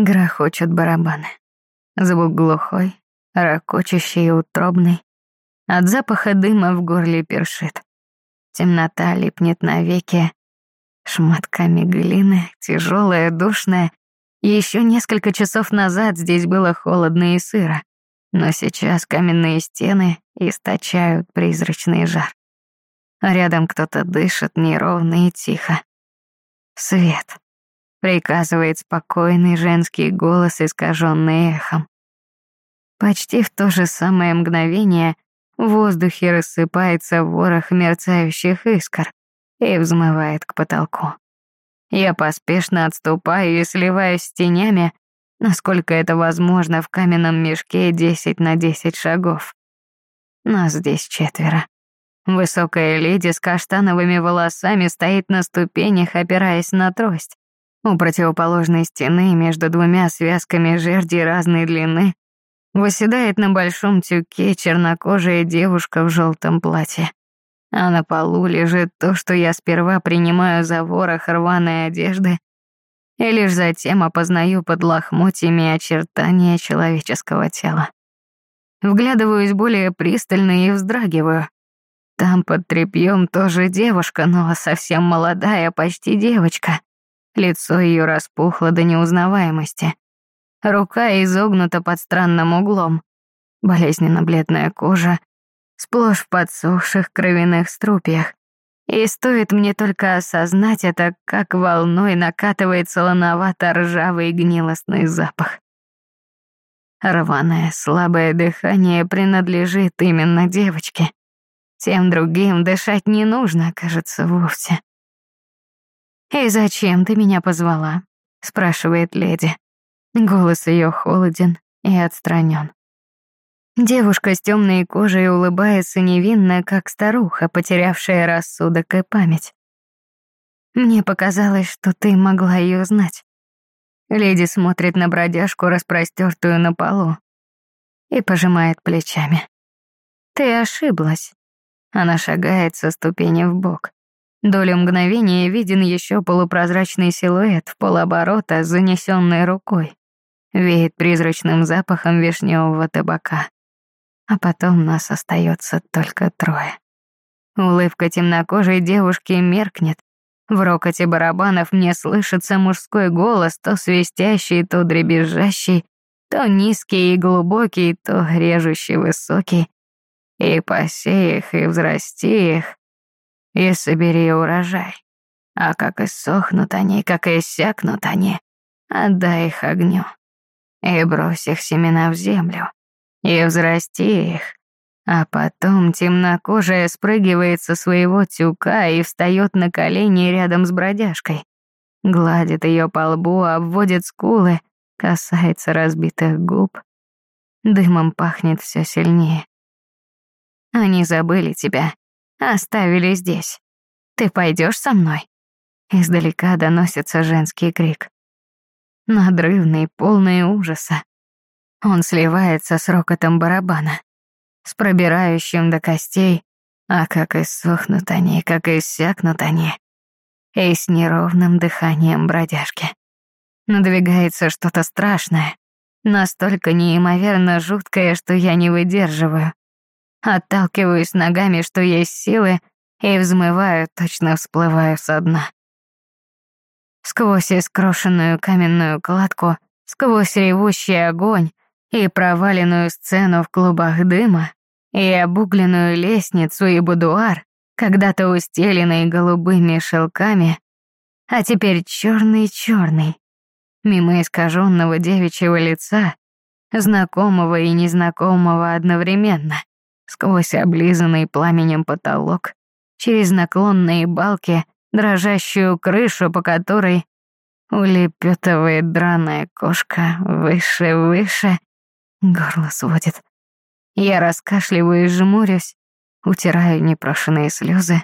Грохочут барабаны. Звук глухой, ракочущий и утробный. От запаха дыма в горле першит. Темнота липнет навеки. Шматками глины, тяжелая, душная. Еще несколько часов назад здесь было холодно и сыро. Но сейчас каменные стены источают призрачный жар. Рядом кто-то дышит неровно и тихо. Свет. Приказывает спокойный женский голос, искаженный эхом. Почти в то же самое мгновение в воздухе рассыпается ворох мерцающих искр и взмывает к потолку. Я поспешно отступаю и сливаюсь с тенями, насколько это возможно в каменном мешке 10 на 10 шагов. Нас здесь четверо. Высокая леди с каштановыми волосами стоит на ступенях, опираясь на трость. У противоположной стены между двумя связками жерди разной длины Выседает на большом тюке чернокожая девушка в желтом платье. А на полу лежит то, что я сперва принимаю за ворох рваной одежды, и лишь затем опознаю под лохмотьями очертания человеческого тела. Вглядываюсь более пристально и вздрагиваю. Там под тряпьем тоже девушка, но совсем молодая, почти девочка. Лицо ее распухло до неузнаваемости. Рука изогнута под странным углом. Болезненно бледная кожа, сплошь в подсохших кровяных струпьях. И стоит мне только осознать это, как волной накатывает солоновато-ржавый гнилостный запах. Рваное, слабое дыхание принадлежит именно девочке. Тем другим дышать не нужно, кажется, вовсе. «И зачем ты меня позвала?» — спрашивает леди. Голос ее холоден и отстранен. Девушка с темной кожей улыбается невинно, как старуха, потерявшая рассудок и память. Мне показалось, что ты могла ее знать. Леди смотрит на бродяжку, распростертую на полу, и пожимает плечами. Ты ошиблась. Она шагает со ступени в бок. Долю мгновения виден еще полупрозрачный силуэт в полоборота, занесенной рукой веет призрачным запахом вишневого табака. А потом нас остается только трое. Улыбка темнокожей девушки меркнет. В рокоте барабанов мне слышится мужской голос, то свистящий, то дребезжащий, то низкий и глубокий, то режущий высокий. И посей их, и взрасти их, и собери урожай. А как иссохнут они, как иссякнут они, отдай их огню и брось их семена в землю, и взрасти их. А потом темнокожая спрыгивает со своего тюка и встает на колени рядом с бродяжкой. Гладит ее по лбу, обводит скулы, касается разбитых губ. Дымом пахнет все сильнее. Они забыли тебя, оставили здесь. Ты пойдешь со мной? Издалека доносится женский крик надрывный, полный ужаса. Он сливается с рокотом барабана, с пробирающим до костей, а как иссохнут они, как иссякнут они, и с неровным дыханием бродяжки. Надвигается что-то страшное, настолько неимоверно жуткое, что я не выдерживаю. Отталкиваюсь ногами, что есть силы, и взмываю, точно всплываю со дна. Сквозь искрошенную каменную кладку, сквозь ревущий огонь и проваленную сцену в клубах дыма, и обугленную лестницу и будуар, когда-то устеленный голубыми шелками, а теперь черный-черный, мимо искаженного девичьего лица, знакомого и незнакомого одновременно, сквозь облизанный пламенем потолок, через наклонные балки дрожащую крышу, по которой улепетывает драная кошка выше, выше. Горло сводит. Я раскашливаю и жмурюсь, утираю непрошенные слезы.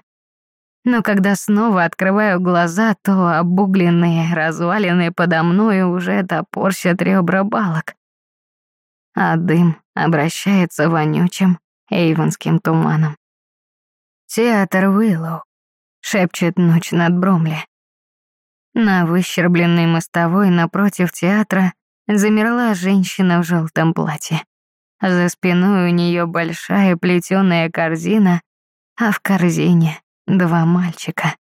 Но когда снова открываю глаза, то обугленные, разваленные подо мною уже топорщат ребра балок. А дым обращается вонючим эйвонским туманом. Театр Уиллоу шепчет ночь над Бромли. На выщербленной мостовой напротив театра замерла женщина в желтом платье. За спиной у нее большая плетеная корзина, а в корзине два мальчика.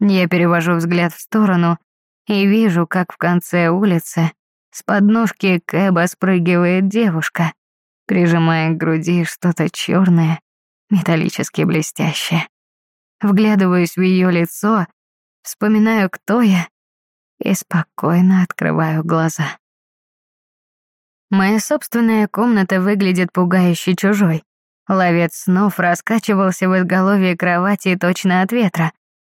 Я перевожу взгляд в сторону и вижу, как в конце улицы с подножки Кэба спрыгивает девушка, прижимая к груди что-то черное, металлически блестящее. Вглядываюсь в ее лицо, вспоминаю, кто я, и спокойно открываю глаза. Моя собственная комната выглядит пугающе чужой. Ловец снов раскачивался в изголовье кровати точно от ветра.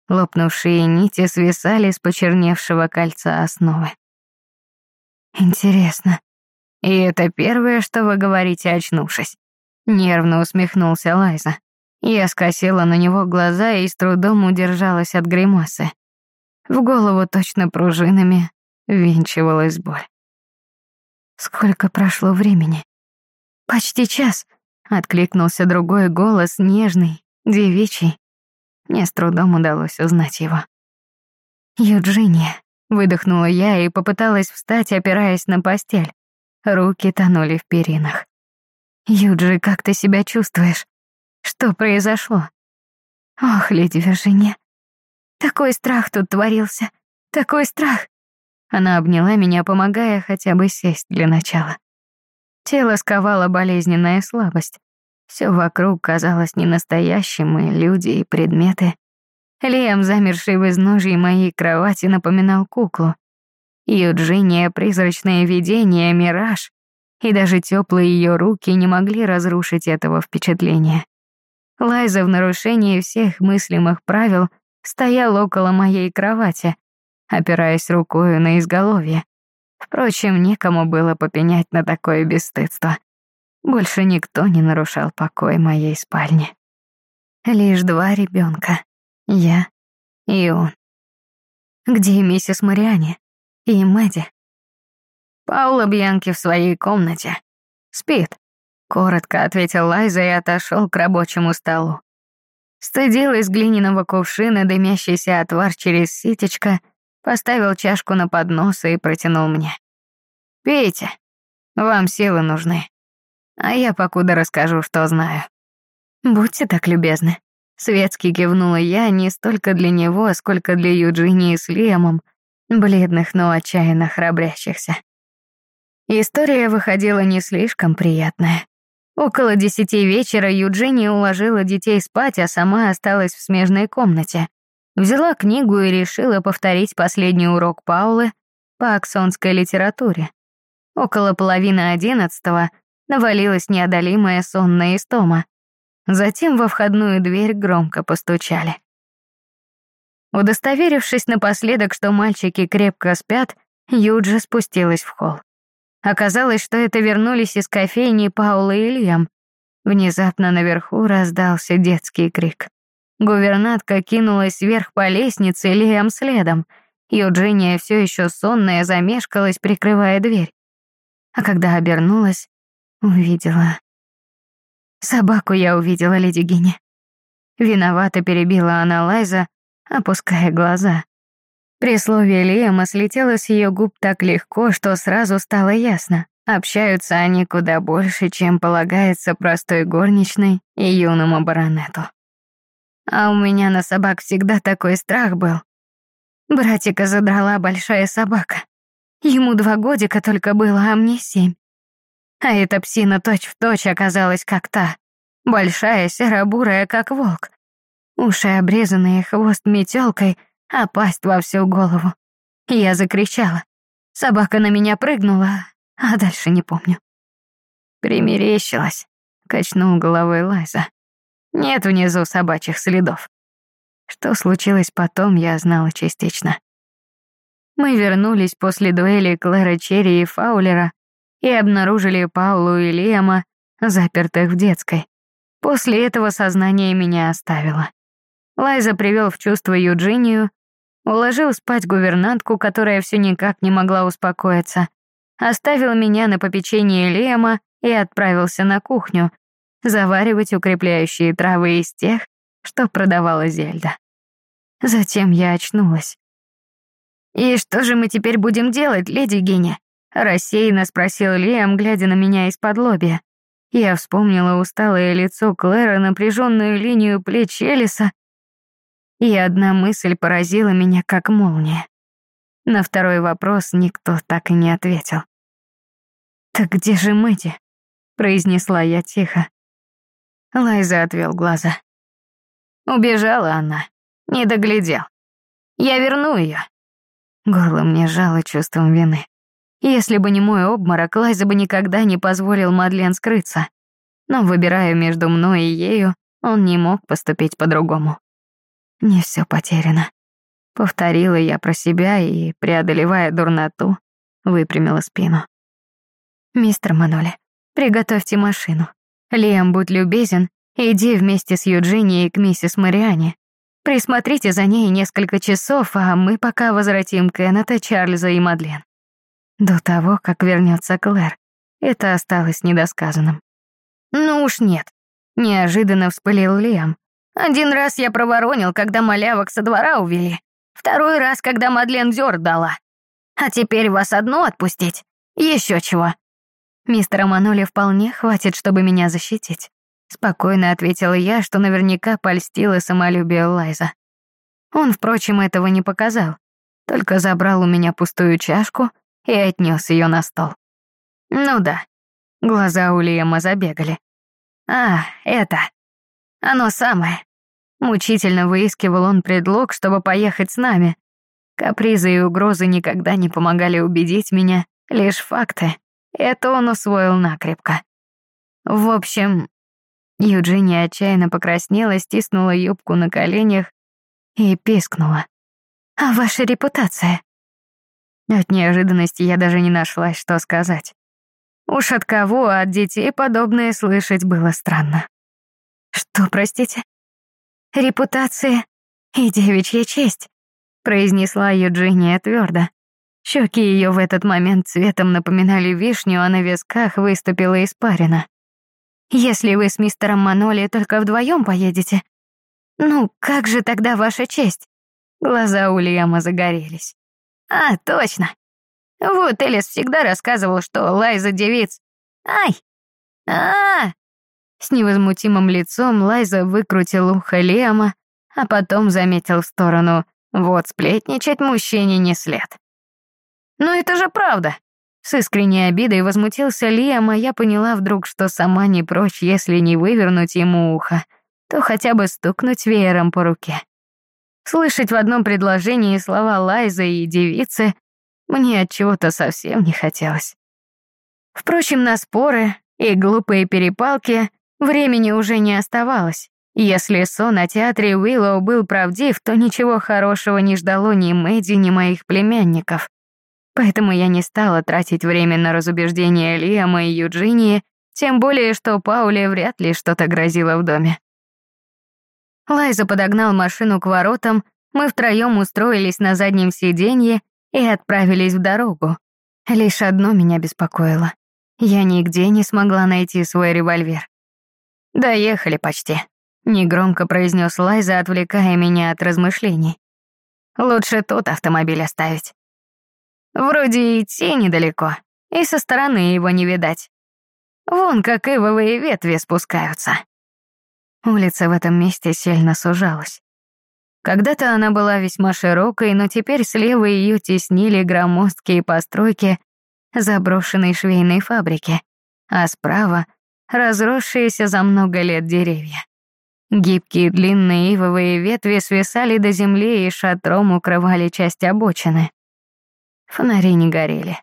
Лопнувшие нити свисали с почерневшего кольца основы. Интересно. И это первое, что вы говорите, очнувшись. Нервно усмехнулся Лайза. Я скосила на него глаза и с трудом удержалась от гримасы. В голову точно пружинами винчивалась боль. Сколько прошло времени? Почти час, откликнулся другой голос, нежный, девичий. Мне с трудом удалось узнать его. Юджиния, выдохнула я и попыталась встать, опираясь на постель. Руки тонули в перинах. Юджи, как ты себя чувствуешь? Что произошло? Ох, леди Виржиния. Такой страх тут творился. Такой страх. Она обняла меня, помогая хотя бы сесть для начала. Тело сковало болезненная слабость. Все вокруг казалось ненастоящим, и люди, и предметы. Лиам, замерший в изножье моей кровати, напоминал куклу. Юджиния — призрачное видение, мираж, и даже теплые ее руки не могли разрушить этого впечатления. Лайза в нарушении всех мыслимых правил стоял около моей кровати, опираясь рукою на изголовье. Впрочем, некому было попенять на такое бесстыдство. Больше никто не нарушал покой моей спальни. Лишь два ребенка, я и он. Где миссис Мариани и Мэдди? Паула Бьянки в своей комнате. Спит. Коротко ответил Лайза и отошел к рабочему столу. Стыдил из глиняного кувшина дымящийся отвар через ситечко — поставил чашку на поднос и протянул мне. «Пейте, вам силы нужны, а я покуда расскажу, что знаю». «Будьте так любезны». Светски кивнула я не столько для него, сколько для Юджинии с Лиамом, бледных, но отчаянно храбрящихся. История выходила не слишком приятная. Около десяти вечера Юджиния уложила детей спать, а сама осталась в смежной комнате. Взяла книгу и решила повторить последний урок Паулы по аксонской литературе. Около половины одиннадцатого навалилась неодолимая сонная истома. Затем во входную дверь громко постучали. Удостоверившись напоследок, что мальчики крепко спят, Юджи спустилась в холл. Оказалось, что это вернулись из кофейни Паула и Лиам. Внезапно наверху раздался детский крик. Гувернантка кинулась вверх по лестнице, Лиам следом. Юджиния все еще сонная замешкалась, прикрывая дверь. А когда обернулась, увидела... Собаку я увидела, леди Гинни. Виновато перебила она Лайза, опуская глаза. При слове Лиама слетело с ее губ так легко, что сразу стало ясно. Общаются они куда больше, чем полагается простой горничной и юному баронету. А у меня на собак всегда такой страх был. Братика задрала большая собака. Ему два годика только было, а мне семь. А эта псина точь-в-точь точь оказалась как та. Большая, серо-бурая, как волк. Уши обрезанные, хвост метелкой, а пасть во всю голову. Я закричала. Собака на меня прыгнула, а дальше не помню. Примерещилась, качнул головой Лайза. Нет внизу собачьих следов. Что случилось потом, я знала частично. Мы вернулись после дуэли Клэра Черри и Фаулера и обнаружили Паулу и Лиама, запертых в детской. После этого сознание меня оставило. Лайза привел в чувство Юджинию, уложил спать гувернантку, которая все никак не могла успокоиться, оставил меня на попечение Лиама и отправился на кухню, заваривать укрепляющие травы из тех, что продавала Зельда. Затем я очнулась. «И что же мы теперь будем делать, леди Геня?» Рассеянно спросил Лиам, глядя на меня из-под лобья. Я вспомнила усталое лицо Клэра, напряженную линию плеч Элиса, и одна мысль поразила меня как молния. На второй вопрос никто так и не ответил. «Так где же Мэдди?» — произнесла я тихо. Лайза отвел глаза. Убежала она, не доглядел. Я верну ее. Горло мне жало чувством вины. Если бы не мой обморок, Лайза бы никогда не позволил Мадлен скрыться. Но выбирая между мной и ею, он не мог поступить по-другому. Не все потеряно. Повторила я про себя и, преодолевая дурноту, выпрямила спину. «Мистер Маноли, приготовьте машину. Лиам, будь любезен, иди вместе с Юджинией к миссис Мариане. Присмотрите за ней несколько часов, а мы пока возвратим Кеннета, Чарльза и Мадлен. До того, как вернется Клэр. Это осталось недосказанным. «Ну уж нет», — неожиданно вспылил Лиам. «Один раз я проворонил, когда малявок со двора увели. Второй раз, когда Мадлен дёр дала. А теперь вас одну отпустить? Еще чего?» Мистера Маноли вполне хватит, чтобы меня защитить. Спокойно ответила я, что наверняка польстила самолюбие Лайза. Он, впрочем, этого не показал, только забрал у меня пустую чашку и отнес ее на стол. Ну да, глаза у Лиэма забегали. А, это, оно самое. Мучительно выискивал он предлог, чтобы поехать с нами. Капризы и угрозы никогда не помогали убедить меня, лишь факты. Это он усвоил накрепко. В общем, Юджиния отчаянно покраснела, стиснула юбку на коленях и пискнула. «А ваша репутация?» От неожиданности я даже не нашлась, что сказать. Уж от кого, от детей подобное слышать было странно. «Что, простите?» «Репутация и девичья честь», произнесла Юджиния твердо. Щеки ее в этот момент цветом напоминали вишню, а на висках выступила испарина. «Если вы с мистером Маноли только вдвоем поедете, ну как же тогда ваша честь?» Глаза Ульяма загорелись. «А, точно. Вот Элис всегда рассказывал, что Лайза девиц. Ай! а, -а, -а С невозмутимым лицом Лайза выкрутил ухо Лиама, а потом заметил в сторону «Вот сплетничать мужчине не след». «Но это же правда!» С искренней обидой возмутился Лиам, а я поняла вдруг, что сама не прочь, если не вывернуть ему ухо, то хотя бы стукнуть веером по руке. Слышать в одном предложении слова Лайзы и девицы мне от чего-то совсем не хотелось. Впрочем, на споры и глупые перепалки времени уже не оставалось. Если сон о театре Уиллоу был правдив, то ничего хорошего не ждало ни Мэдди, ни моих племянников. Поэтому я не стала тратить время на разубеждение Лиама и Юджинии, тем более, что Пауле вряд ли что-то грозило в доме. Лайза подогнал машину к воротам, мы втроем устроились на заднем сиденье и отправились в дорогу. Лишь одно меня беспокоило. Я нигде не смогла найти свой револьвер. «Доехали почти», — негромко произнес Лайза, отвлекая меня от размышлений. «Лучше тут автомобиль оставить». Вроде идти недалеко, и со стороны его не видать. Вон как ивовые ветви спускаются. Улица в этом месте сильно сужалась. Когда-то она была весьма широкой, но теперь слева ее теснили громоздкие постройки заброшенной швейной фабрики, а справа — разросшиеся за много лет деревья. Гибкие длинные ивовые ветви свисали до земли и шатром укрывали часть обочины. Фонари не горели.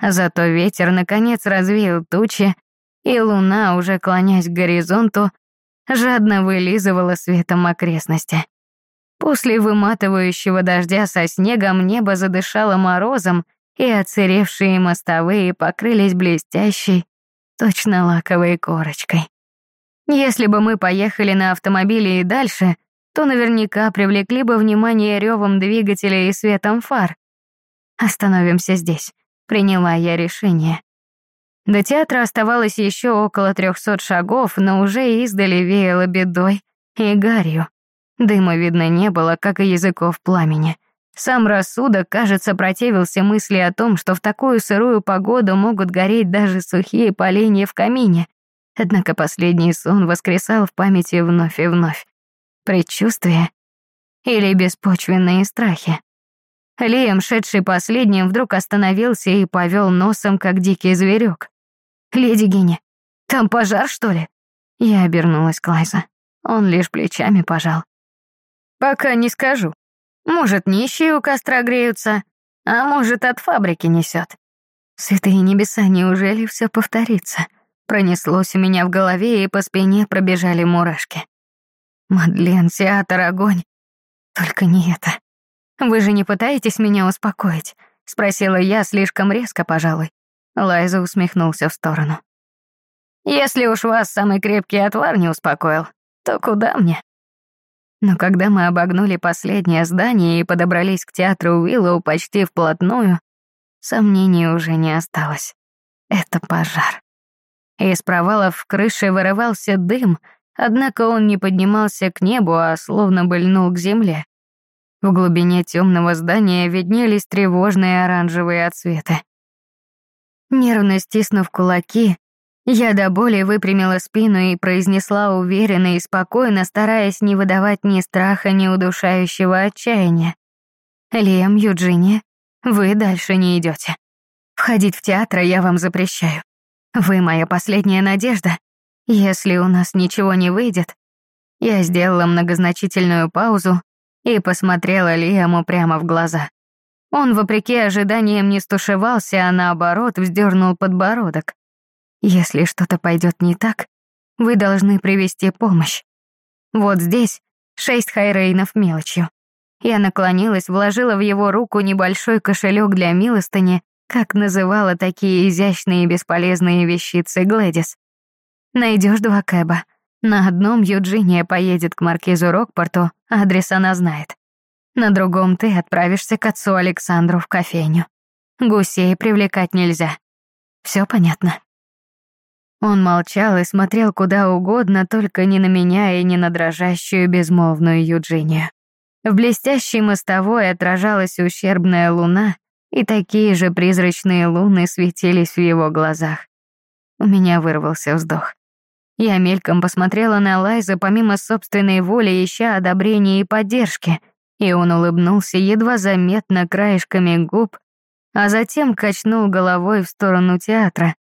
Зато ветер, наконец, развеял тучи, и луна, уже клонясь к горизонту, жадно вылизывала светом окрестности. После выматывающего дождя со снегом небо задышало морозом, и оцаревшие мостовые покрылись блестящей, точно лаковой корочкой. Если бы мы поехали на автомобиле и дальше, то наверняка привлекли бы внимание ревом двигателя и светом фар, Остановимся здесь. Приняла я решение. До театра оставалось еще около трехсот шагов, но уже издали веяло бедой и гарью. Дыма видно не было, как и языков пламени. Сам рассудок, кажется, противился мысли о том, что в такую сырую погоду могут гореть даже сухие поленья в камине. Однако последний сон воскресал в памяти вновь и вновь. Предчувствие или беспочвенные страхи. Лиам, шедший последним, вдруг остановился и повел носом, как дикий зверек. «Леди Гинни, там пожар, что ли?» Я обернулась к Лайза. Он лишь плечами пожал. «Пока не скажу. Может, нищие у костра греются, а может, от фабрики несет. Святые небеса, неужели все повторится?» Пронеслось у меня в голове, и по спине пробежали мурашки. Мадлен, театр, огонь. Только не это. Вы же не пытаетесь меня успокоить? Спросила я слишком резко, пожалуй. Лайза усмехнулся в сторону. Если уж вас самый крепкий отвар не успокоил, то куда мне? Но когда мы обогнули последнее здание и подобрались к театру Уиллоу почти вплотную, сомнений уже не осталось. Это пожар. Из провалов в крыше вырывался дым, однако он не поднимался к небу, а словно бы к земле. В глубине темного здания виднелись тревожные оранжевые отсветы. Нервно стиснув кулаки, я до боли выпрямила спину и произнесла уверенно и спокойно, стараясь не выдавать ни страха, ни удушающего отчаяния. «Лиам, Юджиния, вы дальше не идете. Входить в театр я вам запрещаю. Вы моя последняя надежда. Если у нас ничего не выйдет...» Я сделала многозначительную паузу и посмотрела Лиаму прямо в глаза. Он, вопреки ожиданиям, не стушевался, а наоборот вздернул подбородок. «Если что-то пойдет не так, вы должны привести помощь. Вот здесь шесть хайрейнов мелочью». Я наклонилась, вложила в его руку небольшой кошелек для милостыни как называла такие изящные и бесполезные вещицы Глэдис. Найдешь два кэба. На одном Юджиния поедет к маркизу Рокпорту, адрес она знает. На другом ты отправишься к отцу Александру в кофейню. Гусей привлекать нельзя. Все понятно?» Он молчал и смотрел куда угодно, только не на меня и не на дрожащую безмолвную Юджинию. В блестящей мостовой отражалась ущербная луна, и такие же призрачные луны светились в его глазах. У меня вырвался вздох. Я мельком посмотрела на Лайза помимо собственной воли, ища одобрения и поддержки, и он улыбнулся едва заметно краешками губ, а затем качнул головой в сторону театра,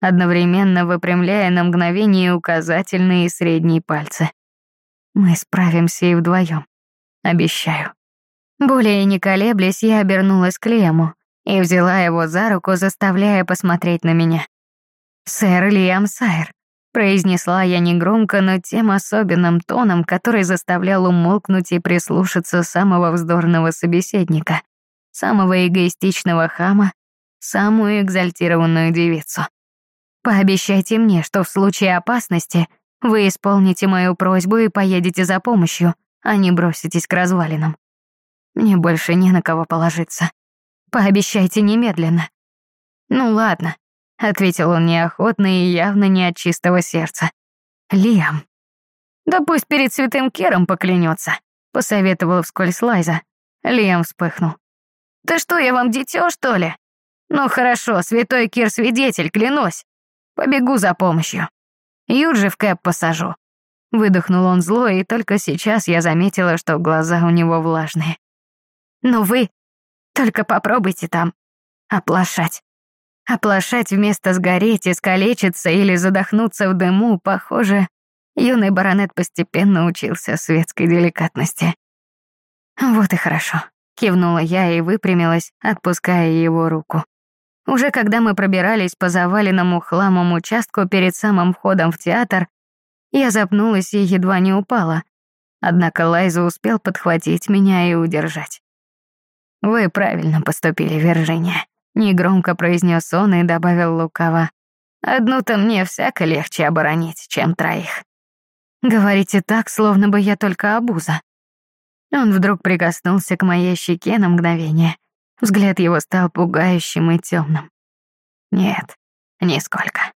одновременно выпрямляя на мгновение указательные и средние пальцы. Мы справимся и вдвоем, обещаю. Более не колеблясь, я обернулась к Лему и взяла его за руку, заставляя посмотреть на меня. «Сэр Лиам Сайр», — произнесла я негромко, но тем особенным тоном, который заставлял умолкнуть и прислушаться самого вздорного собеседника, самого эгоистичного хама, самую экзальтированную девицу. «Пообещайте мне, что в случае опасности вы исполните мою просьбу и поедете за помощью, а не броситесь к развалинам. Мне больше не на кого положиться. Пообещайте немедленно». «Ну ладно», — ответил он неохотно и явно не от чистого сердца. «Лиам». «Да пусть перед святым Кером поклянется», — посоветовал вскользь Лайза. Лиам вспыхнул. «Да что, я вам дитё, что ли? Ну хорошо, святой Кир свидетель, клянусь. Побегу за помощью. Юджи в кэп посажу». Выдохнул он зло, и только сейчас я заметила, что глаза у него влажные. Но вы только попробуйте там оплошать. Оплошать вместо сгореть, искалечиться или задохнуться в дыму, похоже, юный баронет постепенно учился светской деликатности. «Вот и хорошо», — кивнула я и выпрямилась, отпуская его руку. Уже когда мы пробирались по заваленному хламом участку перед самым входом в театр, я запнулась и едва не упала. Однако Лайза успел подхватить меня и удержать. «Вы правильно поступили, Виржиния», — негромко произнес он и добавил лукаво. «Одну-то мне всяко легче оборонить, чем троих». «Говорите так, словно бы я только обуза». Он вдруг прикоснулся к моей щеке на мгновение. Взгляд его стал пугающим и темным. «Нет, нисколько».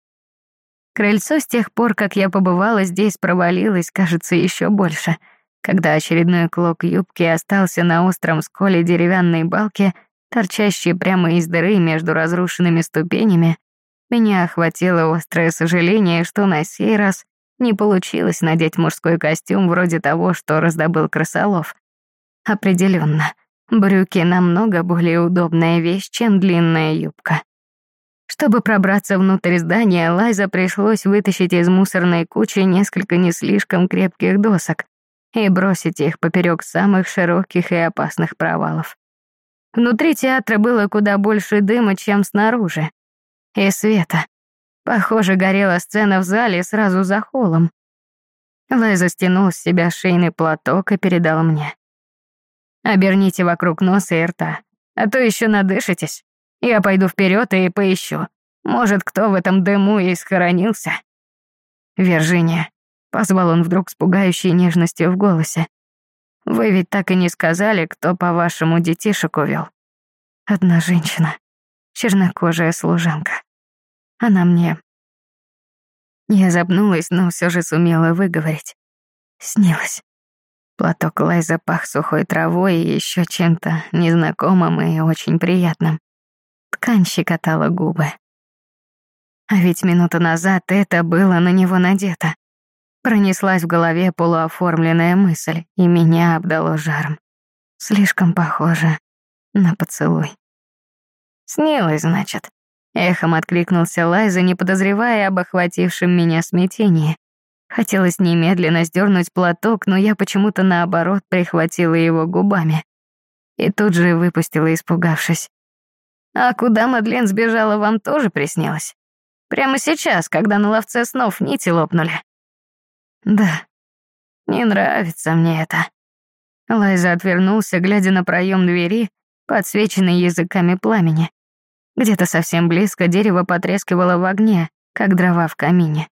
Крыльцо с тех пор, как я побывала здесь, провалилось, кажется, еще больше. Когда очередной клок юбки остался на остром сколе деревянной балки, торчащей прямо из дыры между разрушенными ступенями, меня охватило острое сожаление, что на сей раз не получилось надеть мужской костюм вроде того, что раздобыл крысолов. Определенно, брюки намного более удобная вещь, чем длинная юбка. Чтобы пробраться внутрь здания, Лайза пришлось вытащить из мусорной кучи несколько не слишком крепких досок и бросить их поперек самых широких и опасных провалов. Внутри театра было куда больше дыма, чем снаружи. И света. Похоже, горела сцена в зале сразу за холлом. Лайза стянул с себя шейный платок и передал мне. «Оберните вокруг носа и рта, а то еще надышитесь. Я пойду вперед и поищу. Может, кто в этом дыму и схоронился?» «Виржиния», — позвал он вдруг с пугающей нежностью в голосе. «Вы ведь так и не сказали, кто, по-вашему, детишек увел?» «Одна женщина, чернокожая служанка. Она мне я запнулась, но все же сумела выговорить. Снилось. Платок Лай запах сухой травой и еще чем-то незнакомым и очень приятным. Ткань щекотала губы. А ведь минуту назад это было на него надето. Пронеслась в голове полуоформленная мысль, и меня обдало жаром. Слишком похоже на поцелуй. «Снилось, значит», Эхом откликнулся Лайза, не подозревая об охватившем меня смятении. Хотелось немедленно сдернуть платок, но я почему-то наоборот прихватила его губами. И тут же выпустила, испугавшись. «А куда Мадлен сбежала, вам тоже приснилось? Прямо сейчас, когда на ловце снов нити лопнули?» «Да, не нравится мне это». Лайза отвернулся, глядя на проем двери, подсвеченный языками пламени. Где-то совсем близко дерево потрескивало в огне, как дрова в камине.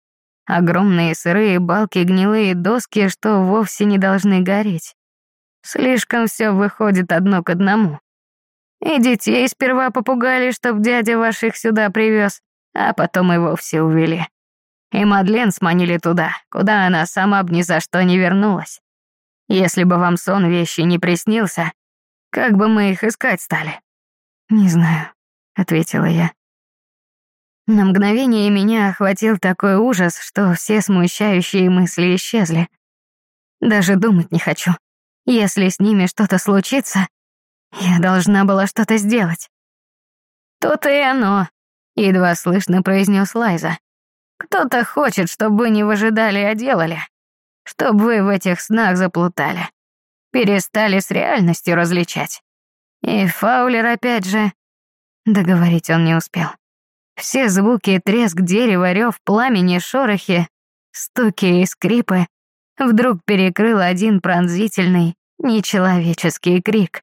Огромные сырые балки, гнилые доски, что вовсе не должны гореть. Слишком все выходит одно к одному. И детей сперва попугали, чтоб дядя ваших сюда привез, а потом и вовсе увели. И Мадлен сманили туда, куда она сама б ни за что не вернулась. Если бы вам сон вещи не приснился, как бы мы их искать стали? Не знаю. — ответила я. На мгновение меня охватил такой ужас, что все смущающие мысли исчезли. Даже думать не хочу. Если с ними что-то случится, я должна была что-то сделать. «То-то и оно», — едва слышно произнес Лайза. «Кто-то хочет, чтобы вы не выжидали, а делали. Чтобы вы в этих снах заплутали. Перестали с реальностью различать. И Фаулер опять же Договорить он не успел. Все звуки, треск дерева, рев пламени, шорохи, стуки и скрипы вдруг перекрыл один пронзительный, нечеловеческий крик.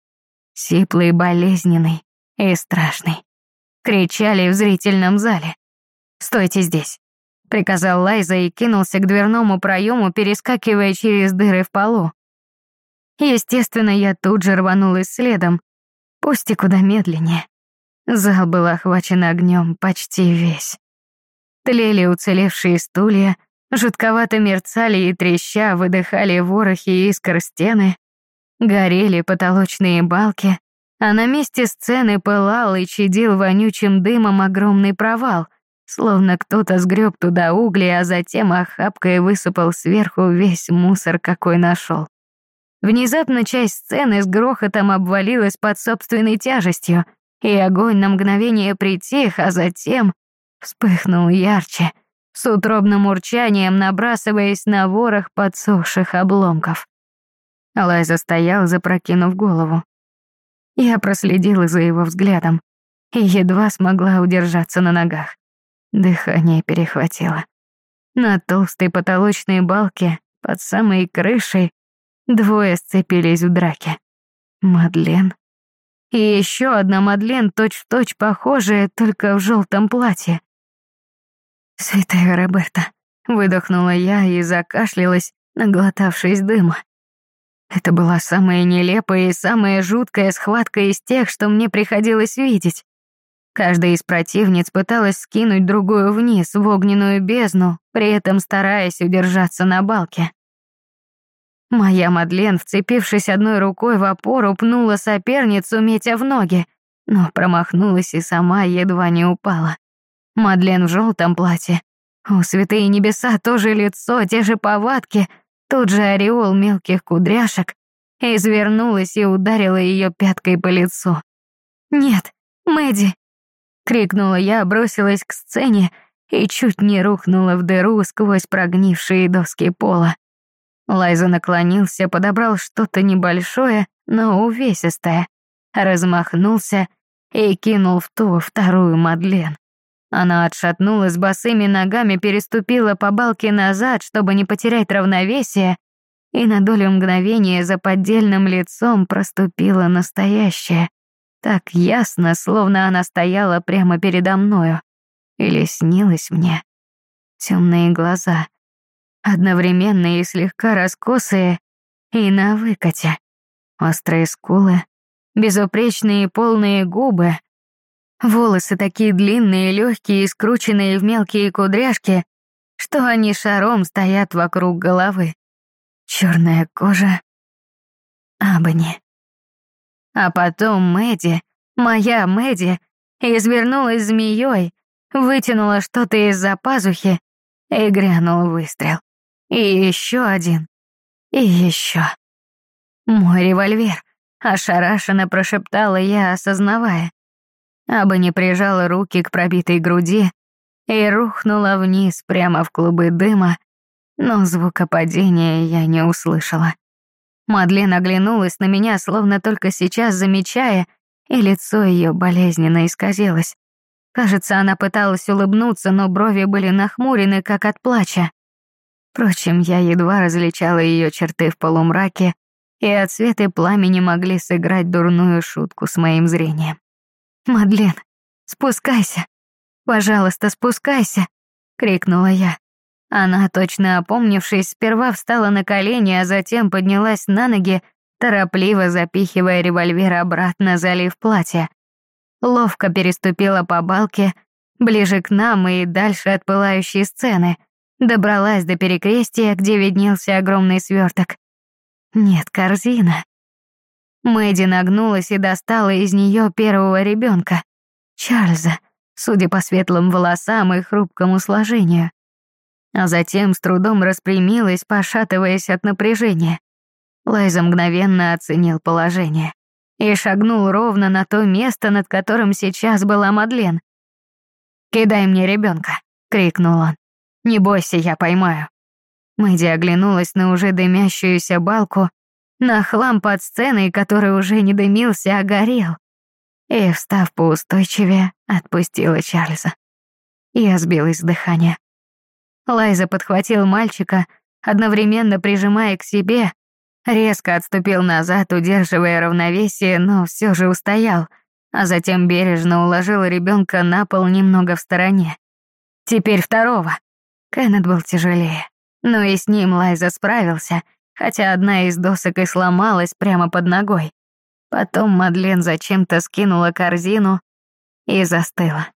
Сиплый, болезненный и страшный. Кричали в зрительном зале. «Стойте здесь», — приказал Лайза и кинулся к дверному проему, перескакивая через дыры в полу. Естественно, я тут же рванулась следом, пусть и куда медленнее. Зал был охвачен огнем почти весь. Тлели уцелевшие стулья, жутковато мерцали и треща выдыхали ворохи искр стены, горели потолочные балки, а на месте сцены пылал и чадил вонючим дымом огромный провал, словно кто-то сгреб туда угли, а затем охапкой высыпал сверху весь мусор, какой нашел. Внезапно часть сцены с грохотом обвалилась под собственной тяжестью — и огонь на мгновение притих, а затем вспыхнул ярче, с утробным урчанием набрасываясь на ворох подсохших обломков. Лайза стоял, запрокинув голову. Я проследила за его взглядом и едва смогла удержаться на ногах. Дыхание перехватило. На толстой потолочной балке под самой крышей двое сцепились в драке. Мадлен и еще одна Мадлен точь-в-точь точь похожая, только в желтом платье. «Святая Роберта», — выдохнула я и закашлялась, наглотавшись дыма. Это была самая нелепая и самая жуткая схватка из тех, что мне приходилось видеть. Каждая из противниц пыталась скинуть другую вниз, в огненную бездну, при этом стараясь удержаться на балке. Моя Мадлен, вцепившись одной рукой в опору, пнула соперницу, метя в ноги, но промахнулась и сама едва не упала. Мадлен в желтом платье. У святые небеса тоже лицо, те же повадки, тут же ореол мелких кудряшек, извернулась и ударила ее пяткой по лицу. «Нет, Мэдди!» — крикнула я, бросилась к сцене и чуть не рухнула в дыру сквозь прогнившие доски пола. Лайза наклонился, подобрал что-то небольшое, но увесистое, размахнулся и кинул в ту вторую Мадлен. Она отшатнулась босыми ногами, переступила по балке назад, чтобы не потерять равновесие, и на долю мгновения за поддельным лицом проступила настоящее. Так ясно, словно она стояла прямо передо мною. Или снилось мне. Темные глаза, одновременно и слегка раскосые, и на выкате. Острые скулы, безупречные полные губы, волосы такие длинные, легкие и скрученные в мелкие кудряшки, что они шаром стоят вокруг головы. Черная кожа. Абани. А потом Мэдди, моя Мэдди, извернулась змеей, вытянула что-то из-за пазухи и грянул выстрел. И еще один. И еще. Мой револьвер. Ошарашенно прошептала я, осознавая. Аба не прижала руки к пробитой груди и рухнула вниз прямо в клубы дыма, но звука падения я не услышала. Мадлен оглянулась на меня, словно только сейчас замечая, и лицо ее болезненно исказилось. Кажется, она пыталась улыбнуться, но брови были нахмурены, как от плача. Впрочем, я едва различала ее черты в полумраке, и от света пламени могли сыграть дурную шутку с моим зрением. «Мадлен, спускайся! Пожалуйста, спускайся!» — крикнула я. Она, точно опомнившись, сперва встала на колени, а затем поднялась на ноги, торопливо запихивая револьвер обратно, залив платье. Ловко переступила по балке, ближе к нам и дальше от пылающей сцены — Добралась до перекрестия, где виднелся огромный сверток. Нет, корзина. Мэдди нагнулась и достала из нее первого ребенка, Чарльза, судя по светлым волосам и хрупкому сложению. А затем с трудом распрямилась, пошатываясь от напряжения. Лайза мгновенно оценил положение и шагнул ровно на то место, над которым сейчас была Мадлен. «Кидай мне ребенка, крикнул он. Не бойся, я поймаю». Мэдди оглянулась на уже дымящуюся балку, на хлам под сценой, который уже не дымился, а горел. И, встав поустойчивее, отпустила Чарльза. Я сбилась с дыхания. Лайза подхватил мальчика, одновременно прижимая к себе, резко отступил назад, удерживая равновесие, но все же устоял, а затем бережно уложил ребенка на пол немного в стороне. «Теперь второго», Кеннет был тяжелее, но и с ним Лайза справился, хотя одна из досок и сломалась прямо под ногой. Потом Мадлен зачем-то скинула корзину и застыла.